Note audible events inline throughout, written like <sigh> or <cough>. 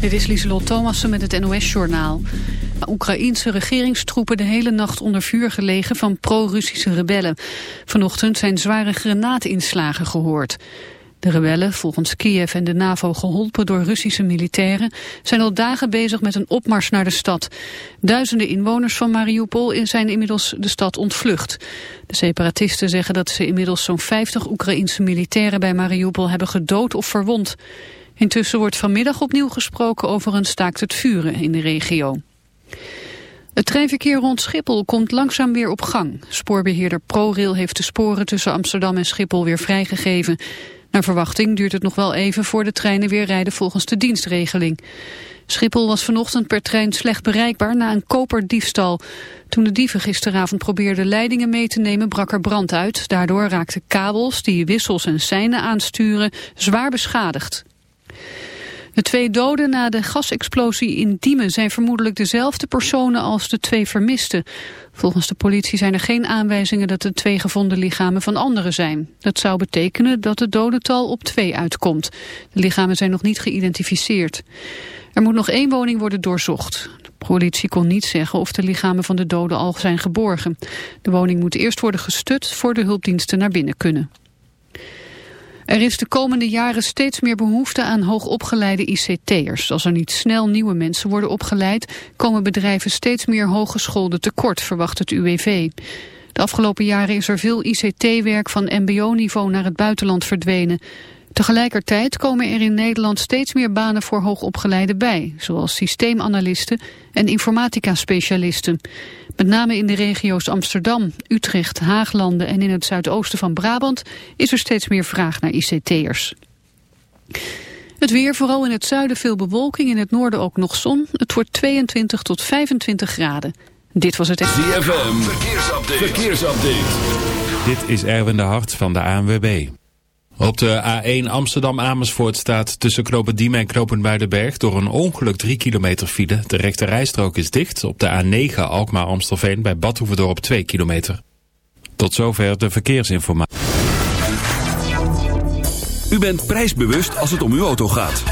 Dit is Lieselot Thomassen met het NOS-journaal. Oekraïense regeringstroepen de hele nacht onder vuur gelegen van pro-Russische rebellen. Vanochtend zijn zware granaatinslagen gehoord. De rebellen, volgens Kiev en de NAVO geholpen door Russische militairen, zijn al dagen bezig met een opmars naar de stad. Duizenden inwoners van Mariupol zijn inmiddels de stad ontvlucht. De separatisten zeggen dat ze inmiddels zo'n 50 Oekraïense militairen bij Mariupol hebben gedood of verwond. Intussen wordt vanmiddag opnieuw gesproken over een staakt het vuren in de regio. Het treinverkeer rond Schiphol komt langzaam weer op gang. Spoorbeheerder ProRail heeft de sporen tussen Amsterdam en Schiphol weer vrijgegeven. Naar verwachting duurt het nog wel even voor de treinen weer rijden volgens de dienstregeling. Schiphol was vanochtend per trein slecht bereikbaar na een koperdiefstal. Toen de dieven gisteravond probeerden leidingen mee te nemen brak er brand uit. Daardoor raakten kabels die wissels en seinen aansturen zwaar beschadigd. De twee doden na de gasexplosie in Diemen zijn vermoedelijk dezelfde personen als de twee vermisten. Volgens de politie zijn er geen aanwijzingen dat de twee gevonden lichamen van anderen zijn. Dat zou betekenen dat het dodental op twee uitkomt. De lichamen zijn nog niet geïdentificeerd. Er moet nog één woning worden doorzocht. De politie kon niet zeggen of de lichamen van de doden al zijn geborgen. De woning moet eerst worden gestut voor de hulpdiensten naar binnen kunnen. Er is de komende jaren steeds meer behoefte aan hoogopgeleide ICT'ers. Als er niet snel nieuwe mensen worden opgeleid... komen bedrijven steeds meer hooggeschoolden tekort, verwacht het UWV. De afgelopen jaren is er veel ICT-werk van mbo-niveau naar het buitenland verdwenen. Tegelijkertijd komen er in Nederland steeds meer banen voor hoogopgeleiden bij, zoals systeemanalisten en informatica-specialisten. Met name in de regio's Amsterdam, Utrecht, Haaglanden en in het zuidoosten van Brabant is er steeds meer vraag naar ICT'ers. Het weer, vooral in het zuiden veel bewolking, in het noorden ook nog zon. Het wordt 22 tot 25 graden. Dit was het... ZFM, verkeersupdate. verkeersupdate. Dit is Erwin de Hart van de ANWB. Op de A1 Amsterdam-Amersfoort staat tussen Knopen Diemen en Knopen Buidenberg door een ongeluk 3 kilometer file. De rechte rijstrook is dicht. Op de A9 Alkmaar-Amstelveen bij Badhoevedorp 2 kilometer. Tot zover de verkeersinformatie. U bent prijsbewust als het om uw auto gaat.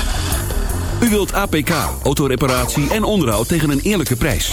U wilt APK, autoreparatie en onderhoud tegen een eerlijke prijs.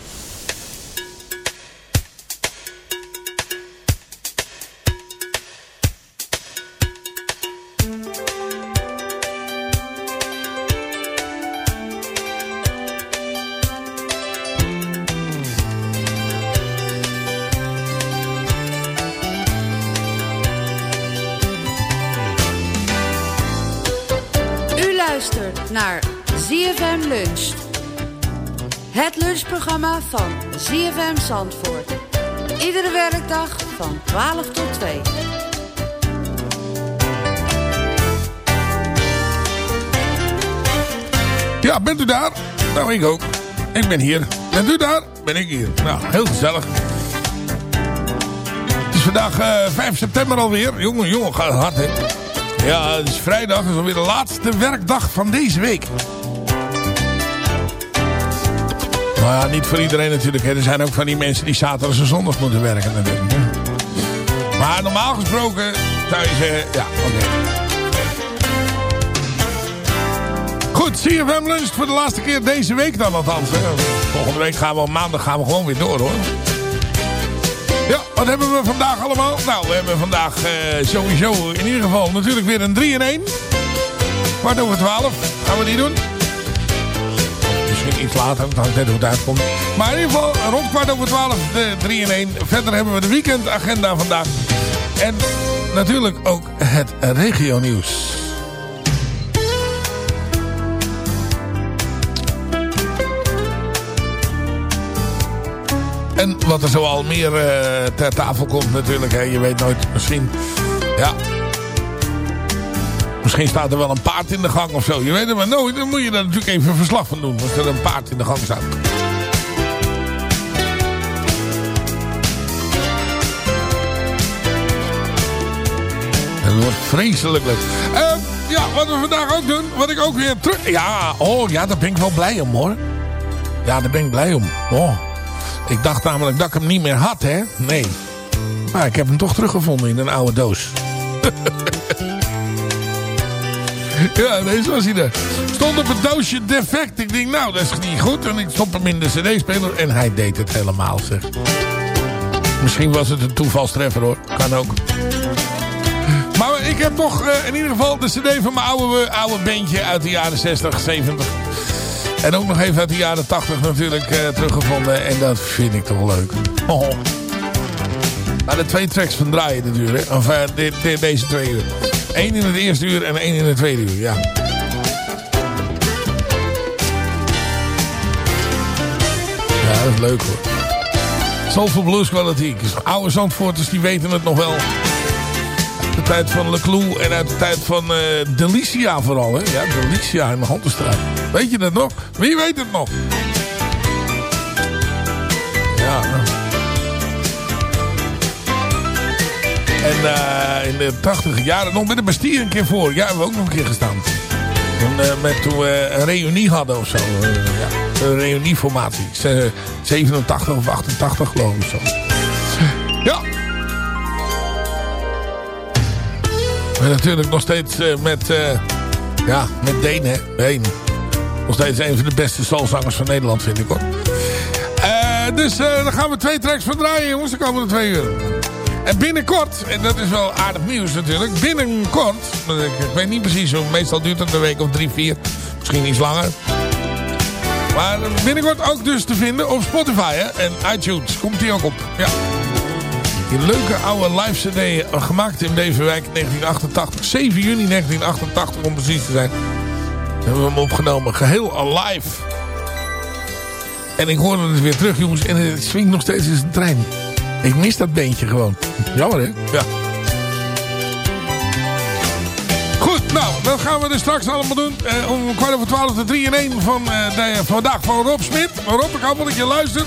Het lunchprogramma van ZFM Zandvoort. Iedere werkdag van 12 tot 2. Ja, bent u daar? Nou, ik ook. Ik ben hier. Bent u daar? Ben ik hier. Nou, heel gezellig. Het is vandaag eh 5 september alweer. Jongen, jongen, gaat hard, hè? Ja, het is vrijdag. Het is alweer de laatste werkdag van deze week. Niet voor iedereen natuurlijk. Er zijn ook van die mensen die zaterdag en zondag moeten werken. Maar normaal gesproken zou je zeggen, ja, oké. Goed, CFM Lunch voor de laatste keer deze week dan althans. Volgende week gaan we maandag gaan we gewoon weer door hoor. Ja, wat hebben we vandaag allemaal? Nou, we hebben vandaag eh, sowieso in ieder geval natuurlijk weer een 3 in 1. Kwart over 12 gaan we die doen. Misschien iets later, het hangt net hoe het uitkomt. Maar in ieder geval rond kwart over 12 de 3 in 1. Verder hebben we de weekendagenda vandaag. En natuurlijk ook het regio nieuws. En wat er zoal meer eh, ter tafel komt natuurlijk. Hè. Je weet nooit, misschien... Ja, Misschien staat er wel een paard in de gang of zo. Je weet het maar nooit. Dan moet je daar natuurlijk even verslag van doen. Als er een paard in de gang staat. Het wordt vreselijk leuk. Eh, ja, wat we vandaag ook doen. Wat ik ook weer terug... Ja, oh ja, daar ben ik wel blij om hoor. Ja, daar ben ik blij om. Oh. Ik dacht namelijk dat ik hem niet meer had, hè. Nee. Maar ik heb hem toch teruggevonden in een oude doos. <laughs> Ja, deze was hij er. Stond op het doosje defect. Ik denk, nou, dat is niet goed. En ik stop hem in de cd-speler. En hij deed het helemaal, zeg. Misschien was het een toevalstreffer, hoor. Kan ook. Maar ik heb toch eh, in ieder geval de cd van mijn oude, oude bandje uit de jaren 60, 70. En ook nog even uit de jaren 80 natuurlijk eh, teruggevonden. En dat vind ik toch leuk. Oh. De twee tracks van draaien natuurlijk. Deze twee. Eén in het eerste uur en één in het tweede uur, ja. Ja, dat is leuk hoor. Soulful Blues Quality. Oude Zandvoorters die weten het nog wel. De tijd van Leclou en uit de tijd van uh, Delicia vooral. Hè? Ja, Delicia in de Haltestraat. Weet je dat nog? Wie weet het nog? En uh, in de tachtige jaren nog met de Bastille een keer voor. Ja, hebben we ook nog een keer gestaan. Uh, met, toen we een reunie hadden of zo. Uh, ja, een reunieformatie. 87 of 88 geloof ik zo. Ja. En natuurlijk nog steeds met, ja, met Deen, hè. Deen. Nog steeds een van de beste soulzangers van Nederland, vind ik hoor. dus daar gaan we twee tracks van draaien, jongens, de komende twee uur. En binnenkort, en dat is wel aardig nieuws natuurlijk. Binnenkort, ik, weet niet precies hoe, meestal duurt het een week of drie, vier. Misschien iets langer. Maar binnenkort ook dus te vinden op Spotify en iTunes. Komt die ook op. Ja. Die leuke oude live cd gemaakt in Beverwijk 1988. 7 juni 1988 om precies te zijn. Hebben we hem opgenomen. Geheel alive. En ik hoorde het weer terug jongens. En het swingt nog steeds in zijn trein. Ik mis dat beentje gewoon. Jammer hè? Ja. Goed, nou, dat gaan we dus straks allemaal doen. Eh, om kwart over twaalf de 3 in 1 van uh, de, vandaag van Rob Smit. Rob, ik hoop dat je luistert.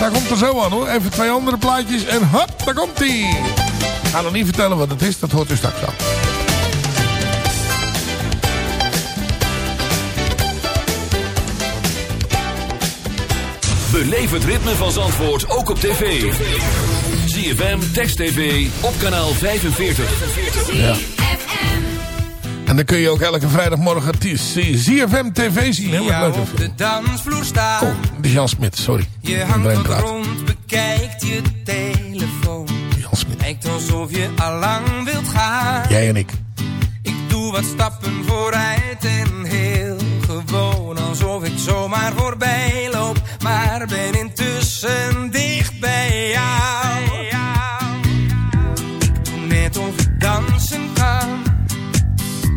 Daar komt er zo aan hoor. Even twee andere plaatjes en hop, daar komt hij. Ik ga nog niet vertellen wat het is, dat hoort u straks al. Beleef het ritme van Zandvoort ook op tv. ZFM, Text TV, op kanaal 45. Ja. En dan kun je ook elke vrijdagmorgen ZFM TV zien. Hè? Ja, op de dansvloer staan. Oh, de Jan Smit, sorry. Je hangt grond, bekijkt je telefoon. Jan Smit. Lijkt alsof je allang wilt gaan. Jij en ik. Ik doe wat stappen vooruit en heel gewoon. Alsof ik zomaar voorbij loop. Maar ben intussen dicht bij jou. Doe net of ik dansen kan.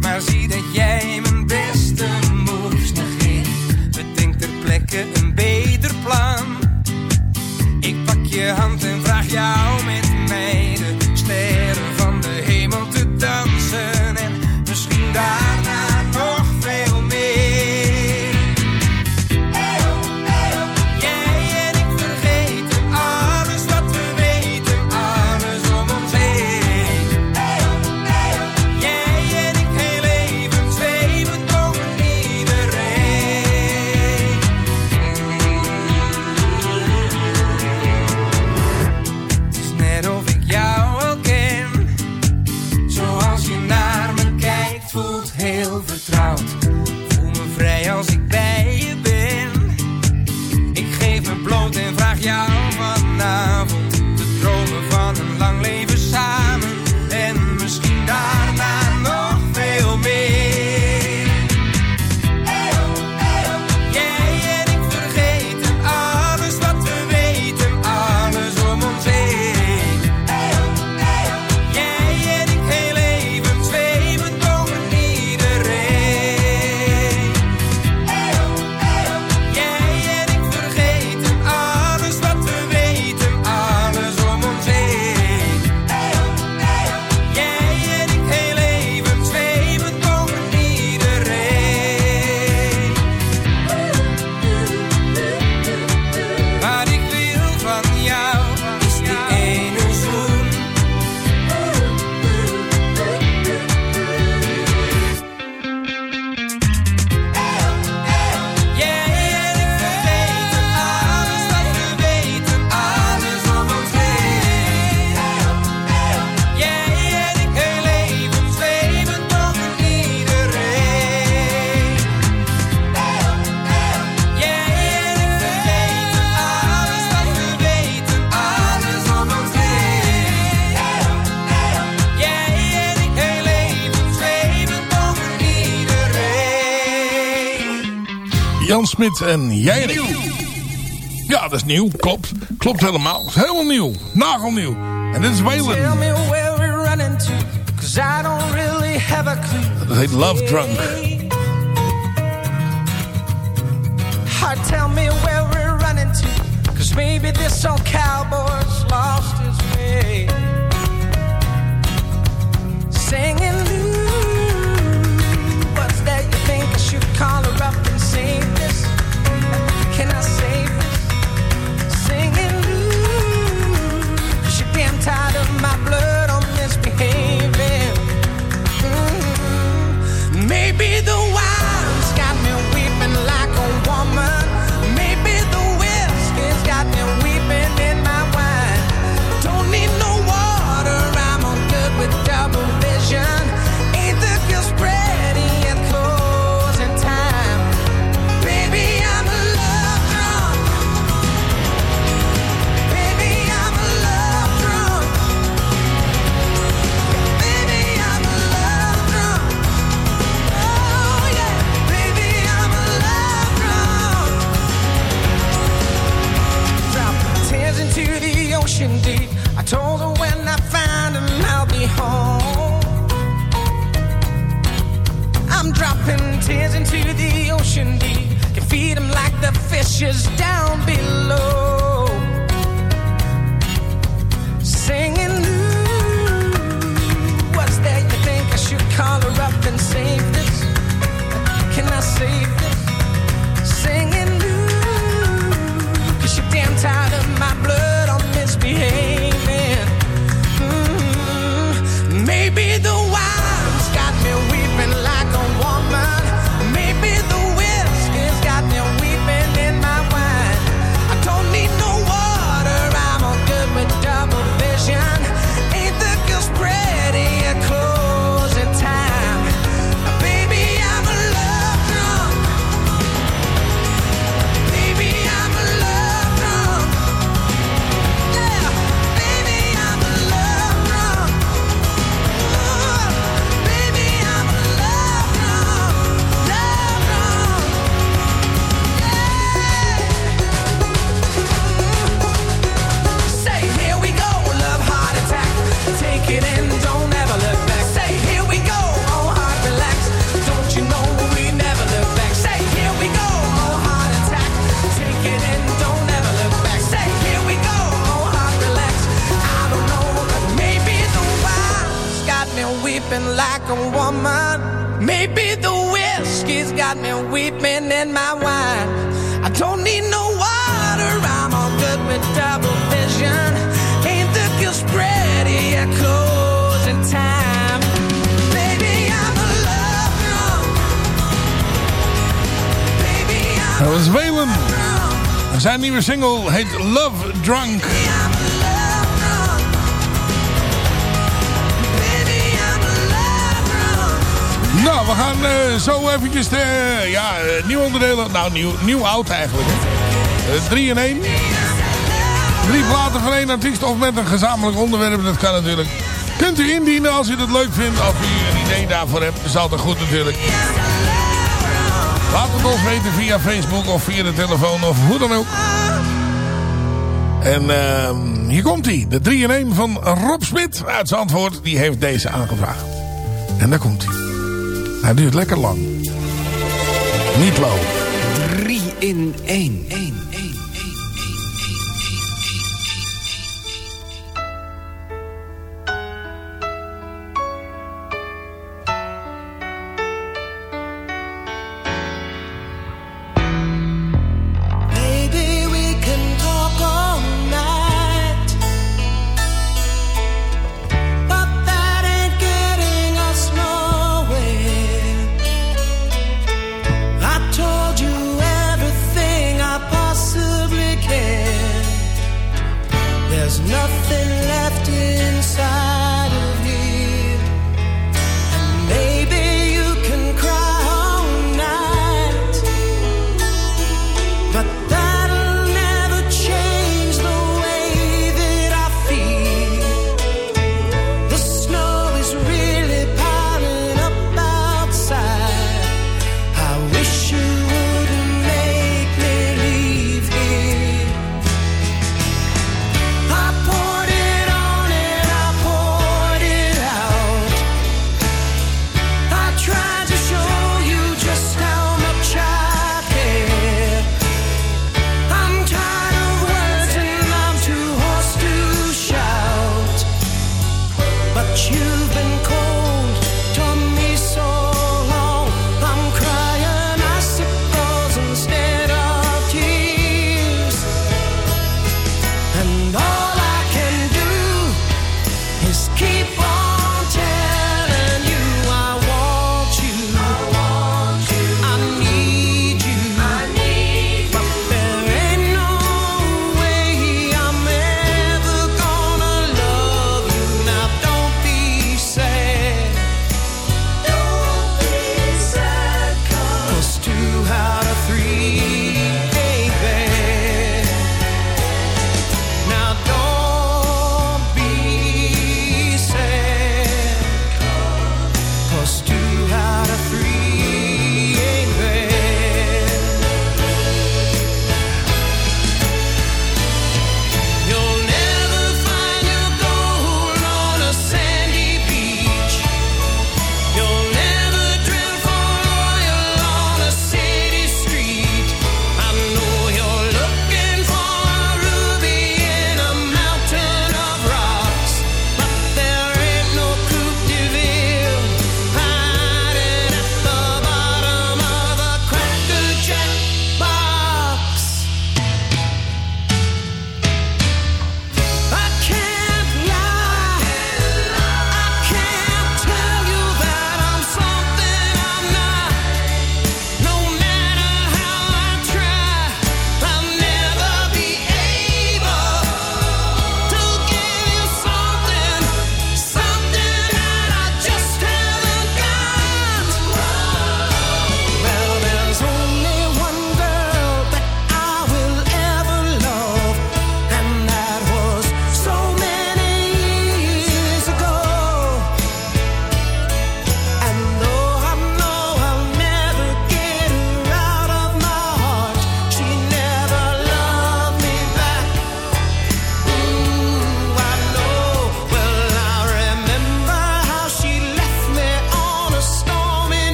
Maar zie dat jij mijn beste moves negeert. Bedenk ter plekke een beter plan. Ik pak je hand en vraag jou met Smit en Jij Ja, dat is nieuw. Klopt. Klopt helemaal. Dat is helemaal nieuw. Nagelnieuw. En dit is Tell Waylon. me where we're running to, cause I don't really have a clue. Dat heet Love Drunk. Heart, tell me where we're running to, cause maybe this old cowboy's weeping like a woman. Maybe the whiskey's got me weeping in my wine. I don't need no water, I'm all good with double vision. Ain't the girl clothes in time? Baby, I'm a love drunk. I'm Dat is Waylon. Zijn nieuwe single heet Love Drunk. Nou, we gaan eh, zo eventjes de, ja, eh, nieuw onderdelen. Nou, nieuw, nieuw oud eigenlijk. Hè. Eh, drie in één. Drie platen van één artiest of met een gezamenlijk onderwerp. Dat kan natuurlijk. Kunt u indienen als u dat leuk vindt. Of u een idee daarvoor hebt. Is altijd goed natuurlijk. Laat het ons weten via Facebook of via de telefoon of hoe dan ook. En ehm, hier komt hij. De 3 in 1 van Rob Smit uit Zandvoort. Die heeft deze aangevraagd. En daar komt hij. Hij duurt lekker lang. Niet low. 3 in 1. 1, 1.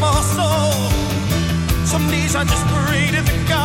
more. Some days I just pray to the God.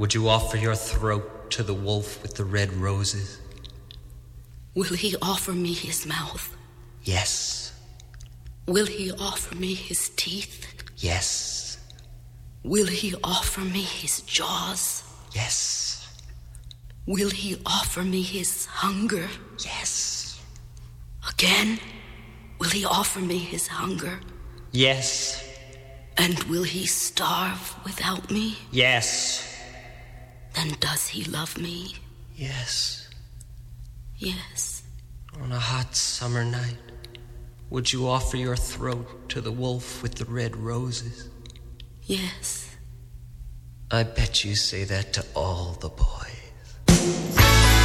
would you offer your throat to the wolf with the red roses? Will he offer me his mouth? Yes. Will he offer me his teeth? Yes. Will he offer me his jaws? Yes. Will he offer me his hunger? Yes. Again? Will he offer me his hunger? Yes. And will he starve without me? Yes. Then does he love me? Yes. Yes. On a hot summer night, would you offer your throat to the wolf with the red roses? Yes. I bet you say that to all the boys.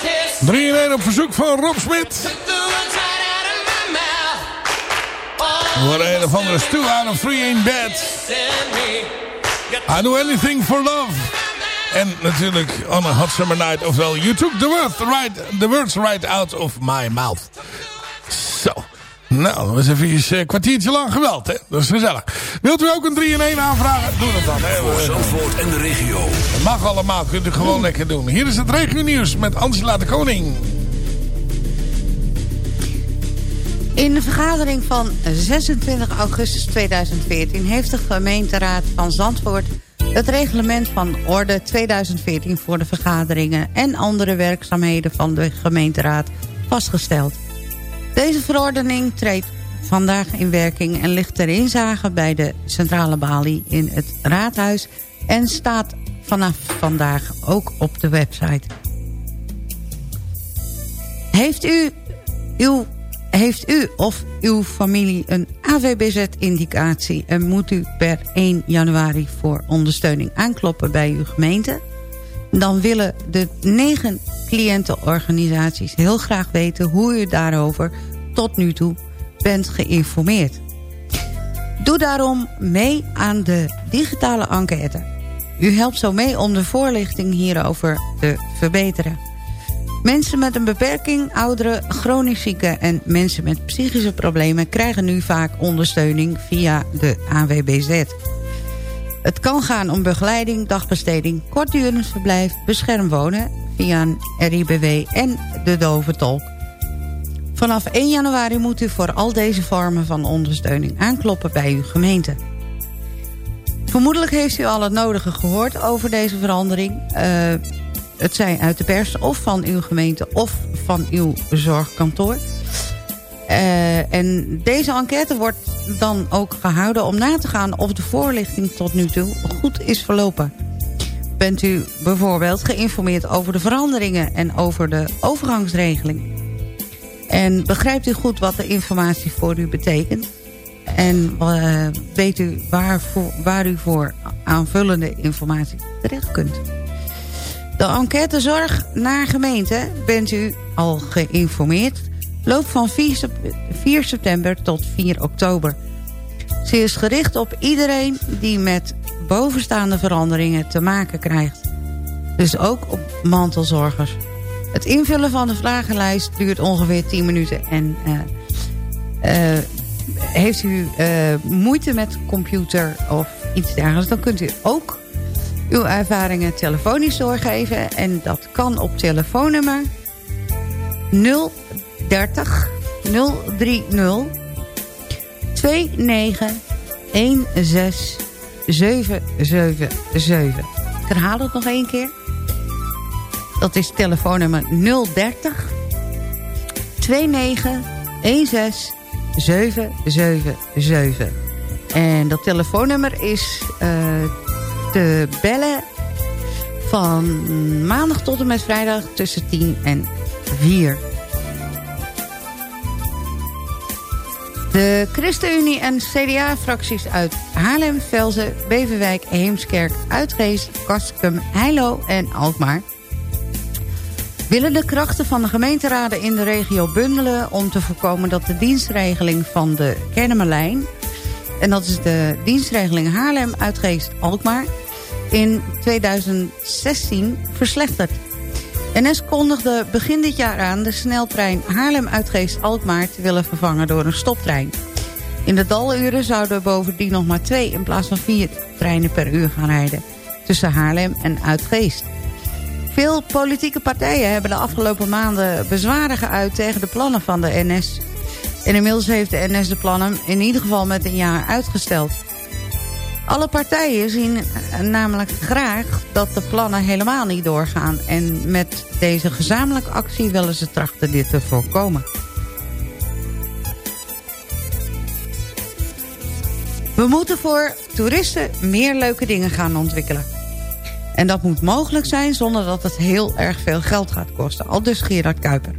Kissing. 3 in 1 op verzoek van Rob Smit. Voor een of andere two out of three ain't bad. send me. I do anything for love. En natuurlijk on a hot summer night. Ofwel, you took the, word right, the words right out of my mouth. Nou, dat was even een kwartiertje lang geweld, hè? Dat is gezellig. Wilt u ook een 3 in 1 aanvragen? Doe dat dan, hè? Voor Zandvoort en de regio. Dat mag allemaal, kunt u gewoon lekker doen. Hier is het regio nieuws met Angela de Koning. In de vergadering van 26 augustus 2014 heeft de gemeenteraad van Zandvoort het reglement van orde 2014 voor de vergaderingen en andere werkzaamheden van de gemeenteraad vastgesteld. Deze verordening treedt vandaag in werking en ligt ter inzage bij de centrale balie in het raadhuis en staat vanaf vandaag ook op de website. Heeft u, uw, heeft u of uw familie een AVBZ-indicatie... en moet u per 1 januari voor ondersteuning aankloppen bij uw gemeente... dan willen de negen cliëntenorganisaties heel graag weten... hoe u daarover tot nu toe bent geïnformeerd. Doe daarom mee aan de digitale enquête. U helpt zo mee om de voorlichting hierover te verbeteren. Mensen met een beperking, ouderen, chronisch zieken en mensen met psychische problemen krijgen nu vaak ondersteuning via de AWBZ. Het kan gaan om begeleiding, dagbesteding, kortdurend verblijf, beschermwonen via een RIBW en de doventolk. Vanaf 1 januari moet u voor al deze vormen van ondersteuning aankloppen bij uw gemeente. Vermoedelijk heeft u al het nodige gehoord over deze verandering. Uh, het zij uit de pers of van uw gemeente of van uw zorgkantoor. Uh, en deze enquête wordt dan ook gehouden om na te gaan of de voorlichting tot nu toe goed is verlopen. Bent u bijvoorbeeld geïnformeerd over de veranderingen en over de overgangsregeling? En begrijpt u goed wat de informatie voor u betekent? En uh, weet u waar, voor, waar u voor aanvullende informatie terecht kunt? De enquête zorg naar gemeente bent u al geïnformeerd. Loopt van 4 september tot 4 oktober. Ze is gericht op iedereen die met bovenstaande veranderingen te maken krijgt. Dus ook op mantelzorgers. Het invullen van de vragenlijst duurt ongeveer 10 minuten. En uh, uh, heeft u uh, moeite met computer of iets dergelijks... dan kunt u ook uw ervaringen telefonisch doorgeven. En dat kan op telefoonnummer 030 030 2916 777. Ik herhaal het nog één keer. Dat is telefoonnummer 030 2916 777. En dat telefoonnummer is uh, te bellen van maandag tot en met vrijdag tussen 10 en 4. De ChristenUnie en CDA-fracties uit Haarlem, Velzen, Beverwijk, Heemskerk, Uitgeest, Kastikum, Heilo en Alkmaar willen de krachten van de gemeenteraden in de regio bundelen... om te voorkomen dat de dienstregeling van de Kennemerlijn... en dat is de dienstregeling Haarlem, Uitgeest, Alkmaar... in 2016 verslechtert. NS kondigde begin dit jaar aan de sneltrein Haarlem-Uitgeest-Alkmaar... te willen vervangen door een stoptrein. In de daluren zouden bovendien nog maar twee in plaats van vier treinen per uur gaan rijden... tussen Haarlem en Uitgeest. Veel politieke partijen hebben de afgelopen maanden bezwaren geuit tegen de plannen van de NS. En inmiddels heeft de NS de plannen in ieder geval met een jaar uitgesteld. Alle partijen zien namelijk graag dat de plannen helemaal niet doorgaan. En met deze gezamenlijke actie willen ze trachten dit te voorkomen. We moeten voor toeristen meer leuke dingen gaan ontwikkelen. En dat moet mogelijk zijn zonder dat het heel erg veel geld gaat kosten. Al dus Gerard Kuiper.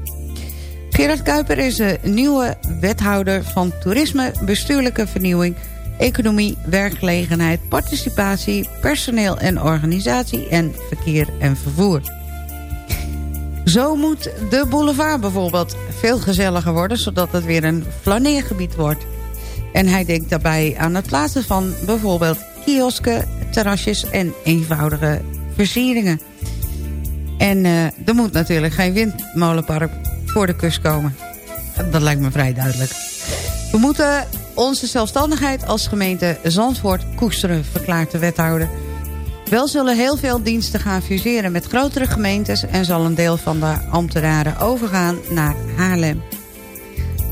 Gerard Kuiper is de nieuwe wethouder van toerisme, bestuurlijke vernieuwing economie, werkgelegenheid, participatie, personeel en organisatie en verkeer en vervoer. Zo moet de boulevard bijvoorbeeld veel gezelliger worden... zodat het weer een flaneergebied wordt. En hij denkt daarbij aan het plaatsen van bijvoorbeeld kiosken, terrasjes en eenvoudige versieringen. En uh, er moet natuurlijk geen windmolenpark voor de kust komen. Dat lijkt me vrij duidelijk. We moeten onze zelfstandigheid als gemeente Zandvoort koesteren, verklaart de wethouder. Wel zullen heel veel diensten gaan fuseren met grotere gemeentes... en zal een deel van de ambtenaren overgaan naar Haarlem.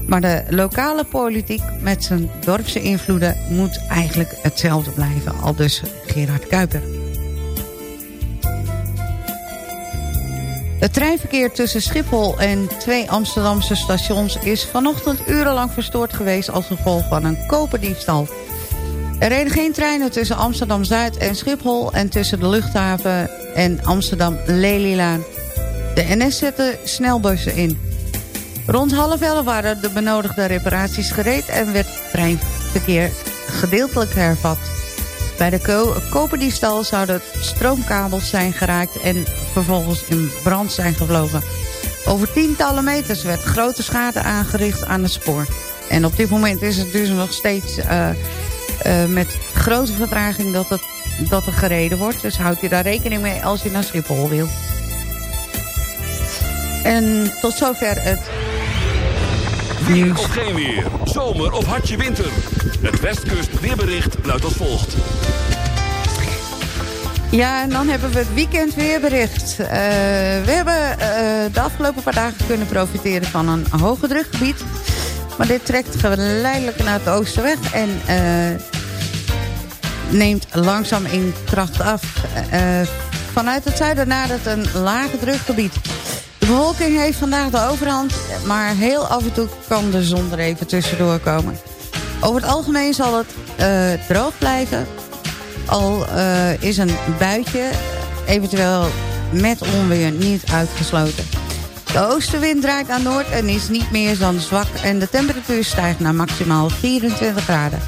Maar de lokale politiek met zijn dorpse invloeden... moet eigenlijk hetzelfde blijven, al dus Gerard Kuiper. Het treinverkeer tussen Schiphol en twee Amsterdamse stations... is vanochtend urenlang verstoord geweest als gevolg van een koperdiefstal. Er reden geen treinen tussen Amsterdam-Zuid en Schiphol... en tussen de luchthaven en Amsterdam-Lelylaan. De NS zette snelbussen in. Rond half elf waren de benodigde reparaties gereed... en werd treinverkeer gedeeltelijk hervat. Bij de ko koperdiefstal zouden stroomkabels zijn geraakt... en vervolgens in brand zijn gevlogen. Over tientallen meters werd grote schade aangericht aan het spoor. En op dit moment is het dus nog steeds uh, uh, met grote vertraging dat, het, dat er gereden wordt. Dus houd je daar rekening mee als je naar Schiphol wil. En tot zover het Weer of geen weer, zomer of hartje winter. Het Westkust weerbericht luidt als volgt. Ja, en dan hebben we het weekend weerbericht. Uh, we hebben uh, de afgelopen paar dagen kunnen profiteren van een hoge drukgebied. Maar dit trekt geleidelijk naar het oosten weg en uh, neemt langzaam in kracht af. vanuit het zuiden nadert een lage drukgebied. Bewolking heeft vandaag de overhand, maar heel af en toe kan de zon er even tussendoor komen. Over het algemeen zal het droog blijven, al uh, is een buitje, eventueel met onweer, niet uitgesloten. De oostenwind draait naar noord en is niet meer dan zwak... en de temperatuur stijgt naar maximaal 24 graden.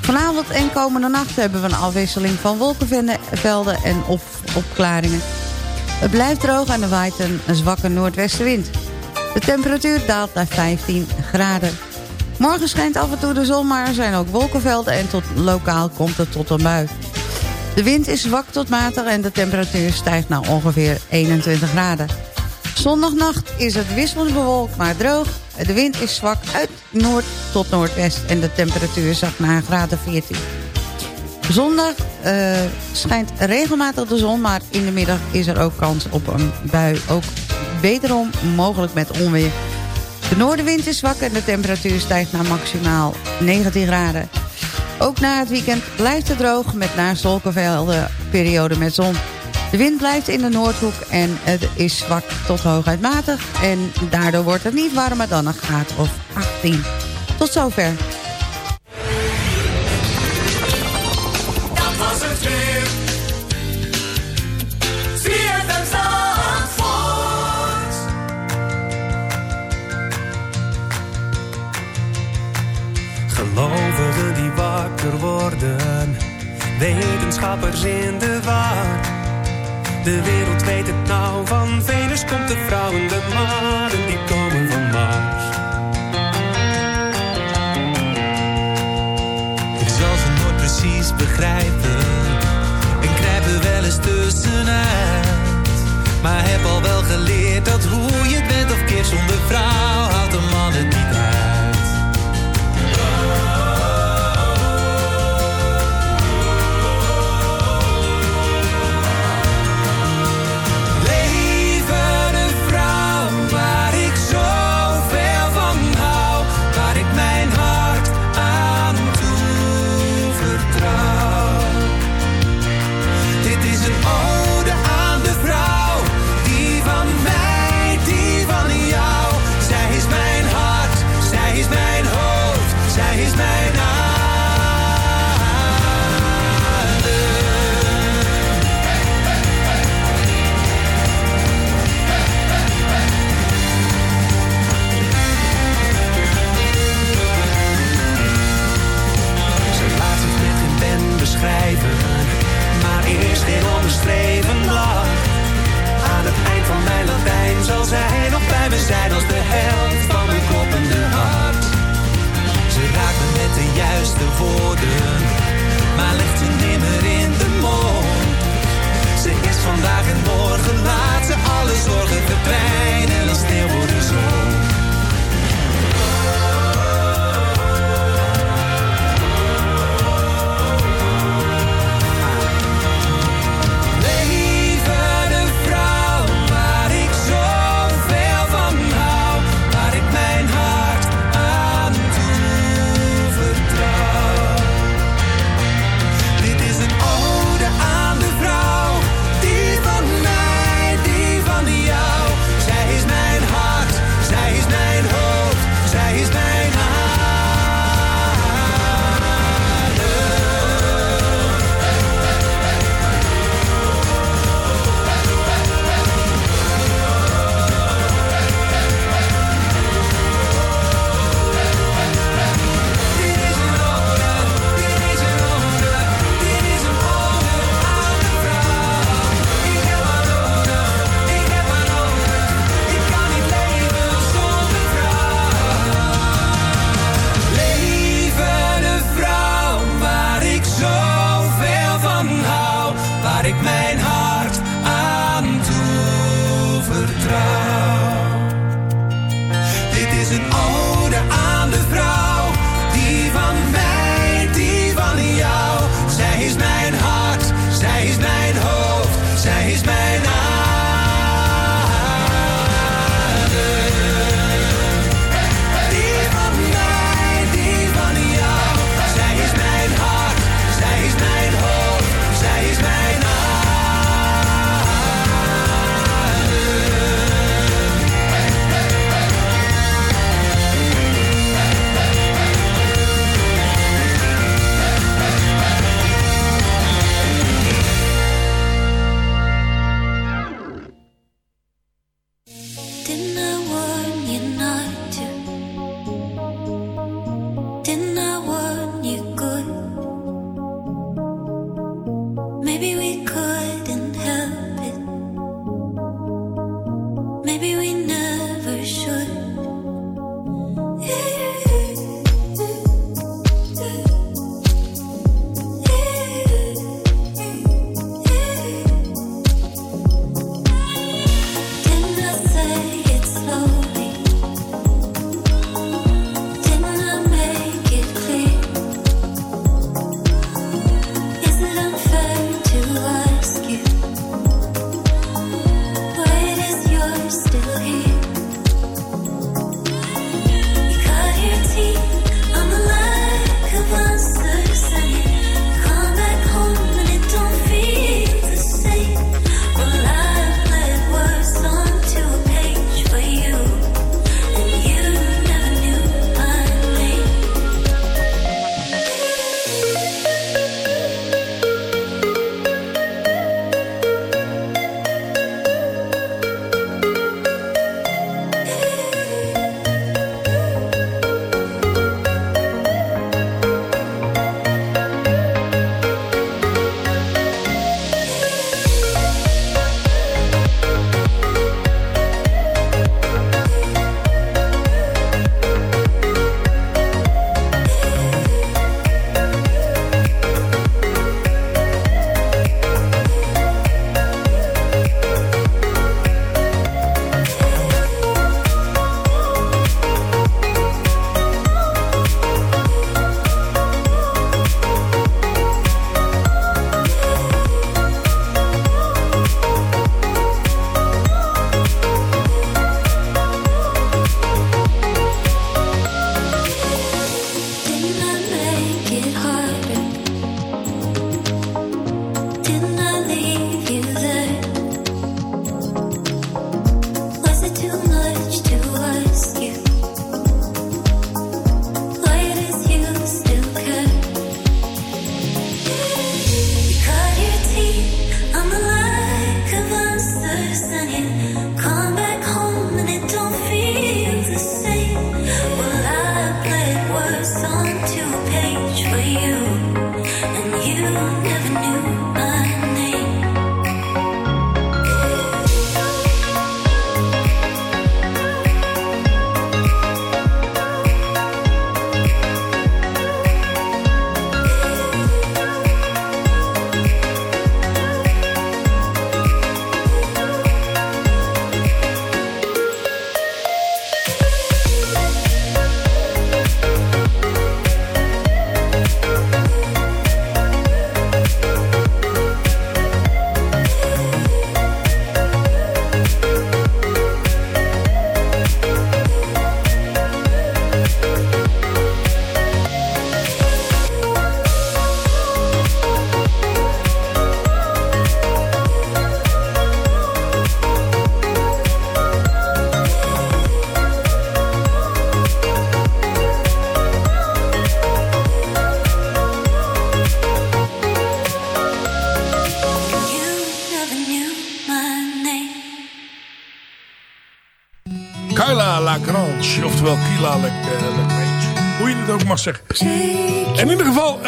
Vanavond en komende nacht hebben we een afwisseling van wolkenvelden en op opklaringen. Het blijft droog en er waait een zwakke noordwestenwind. De temperatuur daalt naar 15 graden. Morgen schijnt af en toe de zon, maar er zijn ook wolkenvelden... en tot lokaal komt het tot een bui. De wind is zwak tot matig en de temperatuur stijgt naar ongeveer 21 graden. Zondagnacht is het wisselend bewolkt, maar droog. De wind is zwak uit noord tot noordwest en de temperatuur zakt naar graad 14. Zondag uh, schijnt regelmatig de zon, maar in de middag is er ook kans op een bui. Ook wederom mogelijk met onweer. De noordenwind is zwak en de temperatuur stijgt naar maximaal 19 graden. Ook na het weekend blijft het droog met naast wolkenvelden periode met zon. De wind blijft in de Noordhoek en het is zwak tot hooguit matig. En daardoor wordt het niet warmer dan een graad of 18. Tot zover. Worden, wetenschappers in de war. De wereld weet het nou, van Venus komt de vrouw en de manen die komen van Mars. Ik zal ze nooit precies begrijpen, en krijg wel eens tussenuit. Maar heb al wel geleerd dat hoe je het bent of keert zonder vrouw, houdt een man het niet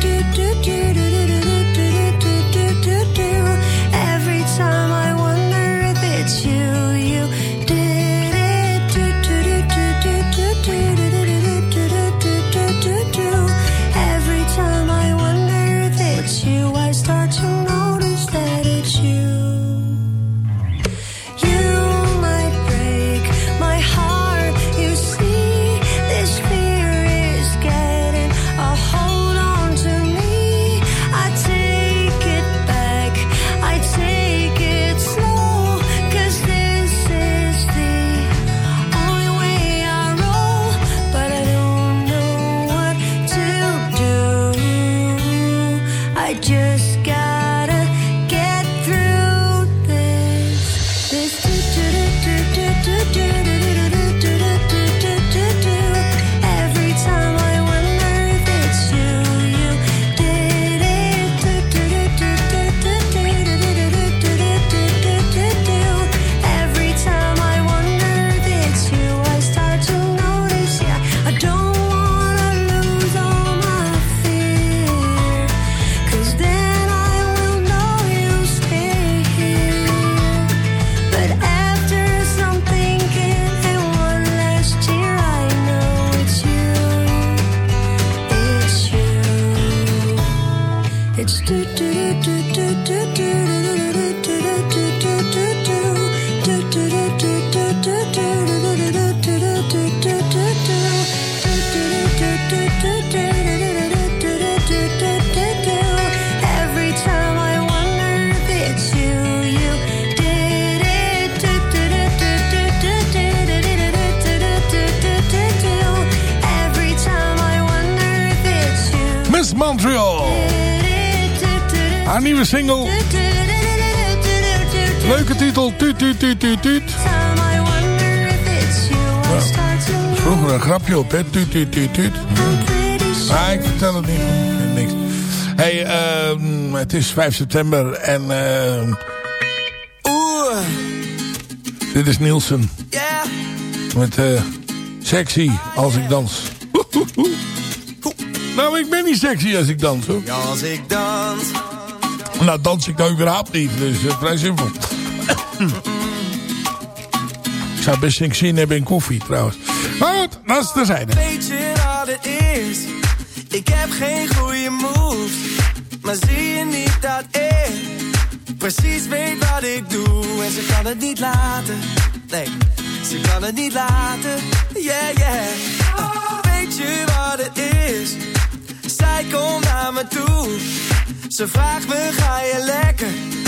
do, do, do, do, do, do, Leuke titel. Tuut, tuut, tuut, tuut, tuut. Vroeger een grapje op, hè. Tuut, tuut, tuut, tuut. Maar ik vertel het niet. Niks. Hey, ehm, het is 5 september en... ehm dit is Nielsen. Met eh, Sexy als ik dans. <laughs> nou, ik ben niet sexy als ik dans, hoor. Ja, als ik dans. Nou, dans ik nou überhaupt niet. Dus uh, vrij simpel. Ik zou best zin hebben in koffie, trouwens. Maar goed, dat is terzijde. Weet je wat het is? Ik heb geen goede moves. Maar zie je niet dat ik precies weet wat ik doe? En ze kan het niet laten. Nee, ze kan het niet laten. Yeah, yeah. Weet je wat het is? Zij komt naar me toe. Ze vraagt me, ga je lekker?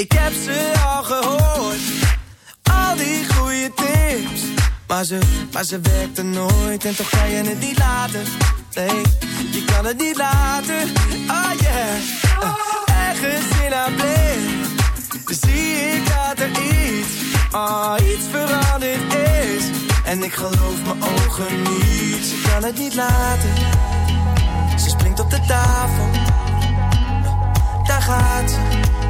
Ik heb ze al gehoord al die goede tips. Maar ze, maar ze werkte nooit en toch kan je het niet laten. Nee, je kan het niet laten. Oh yeah. Uh, ergens in haar blik zie ik dat er iets, oh, iets veranderd is. En ik geloof mijn ogen niet. Ze kan het niet laten. Ze springt op de tafel. Daar gaat ze.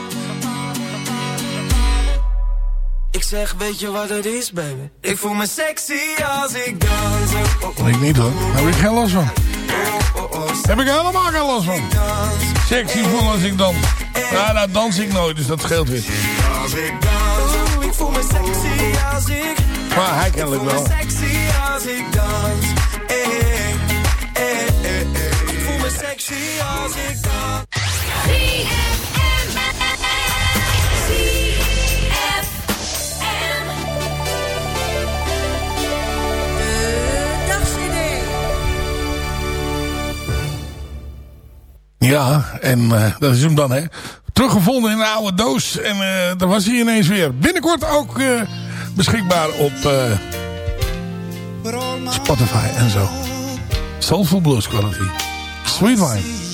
Ik zeg, weet je wat het is, baby? Ik voel me sexy als ik dans. Oh, oh, oh. Ik niet hoor. Daar heb ik geen last van. Heb ik helemaal geen last van. Sexy voelen als ik dans. Ja, nou dans ik nooit, dus dat scheelt weer. Als ik dans, oh, ik voel me sexy als ik. Maar hij kennelijk wel. Ik voel me sexy als ik dans. Eh, eh, eh, eh. Ik voel me sexy als ik dans. Ja, en eh, dat is hem dan, hè. Teruggevonden in een oude doos. En eh daar was hij ineens weer. Binnenkort ook eh, beschikbaar op Spotify en zo. Soulful Blues Quality. Sweet Wine.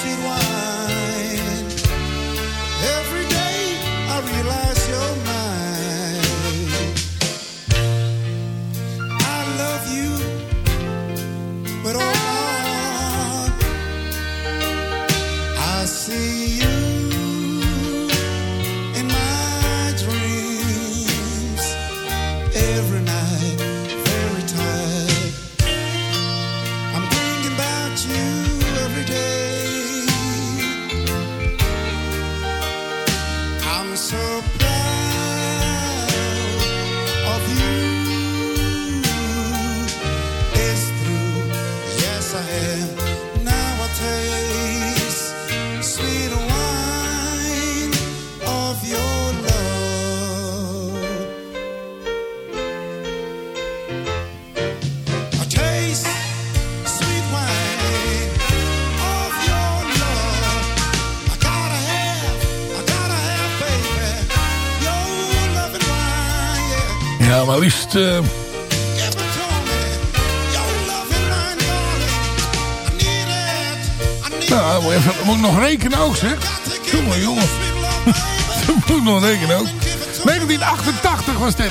Sweet wine. Every nog rekenen ook. 1988 was dit.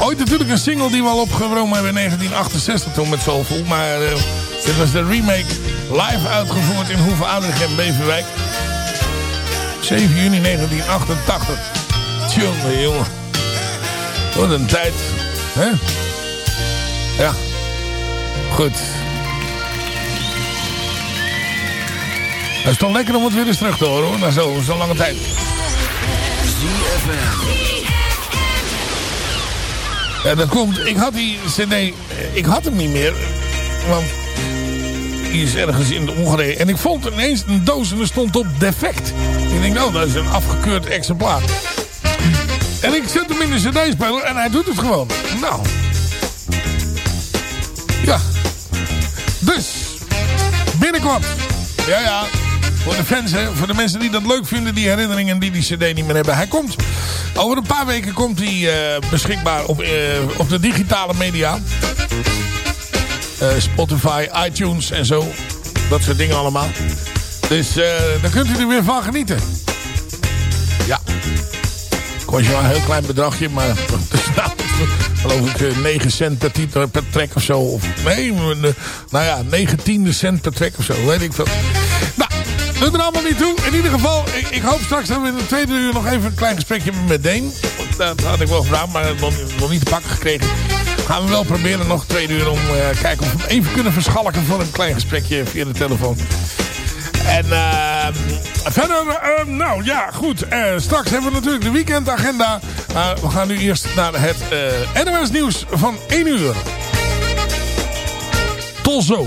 Ooit natuurlijk een single die we al opgenomen hebben in 1968 toen met Soulful. Maar eh, dit was de remake live uitgevoerd in Hoeve Adrichem, Beverwijk. 7 juni 1988. Tjonge, jongen. Wat een tijd. hè? Ja. Goed. Het is toch lekker om het weer eens terug te horen hoor. Na zo- zo'n lange tijd. Ja, dat komt. Ik had die cd... eh, Ik had hem niet meer. Want... Die is ergens in de ongereden. En ik vond ineens een doos en er stond op defect. Ik denk, nou, dat is een afgekeurd exemplaar. En ik zet hem in de cd-speler en hij doet het gewoon. Nou. Ja. Dus. Binnenkort. Ja, ja. Voor de fans, hè. Voor de mensen die dat leuk vinden, die herinneringen die die cd niet meer hebben. Hij komt. Over een paar weken komt hij eh, beschikbaar op, eh, op de digitale media. Eh, Spotify, iTunes en zo. Dat soort dingen allemaal. Dus daar kunt u er weer van genieten. Ja. Kost je wel een heel klein bedragje, maar <laughs> geloof ik eh, 9 cent per, titel, per track of zo. Of, nee, nou ja, 19 cent per track of zo, weet ik veel. Doet er allemaal niet toe. In ieder geval, ik, ik hoop straks dat we in de tweede uur nog even een klein gesprekje hebben met Deen. Dat had ik wel gedaan, maar nog, nog niet te pakken gekregen. Gaan we wel proberen nog twee uur om eh kijken of we even kunnen verschalken voor een klein gesprekje via de telefoon. En eh, verder, eh, nou ja, goed. Eh, straks hebben we natuurlijk de weekendagenda. We gaan nu eerst naar het eh NOS nieuws van 1 uur. Tot zo.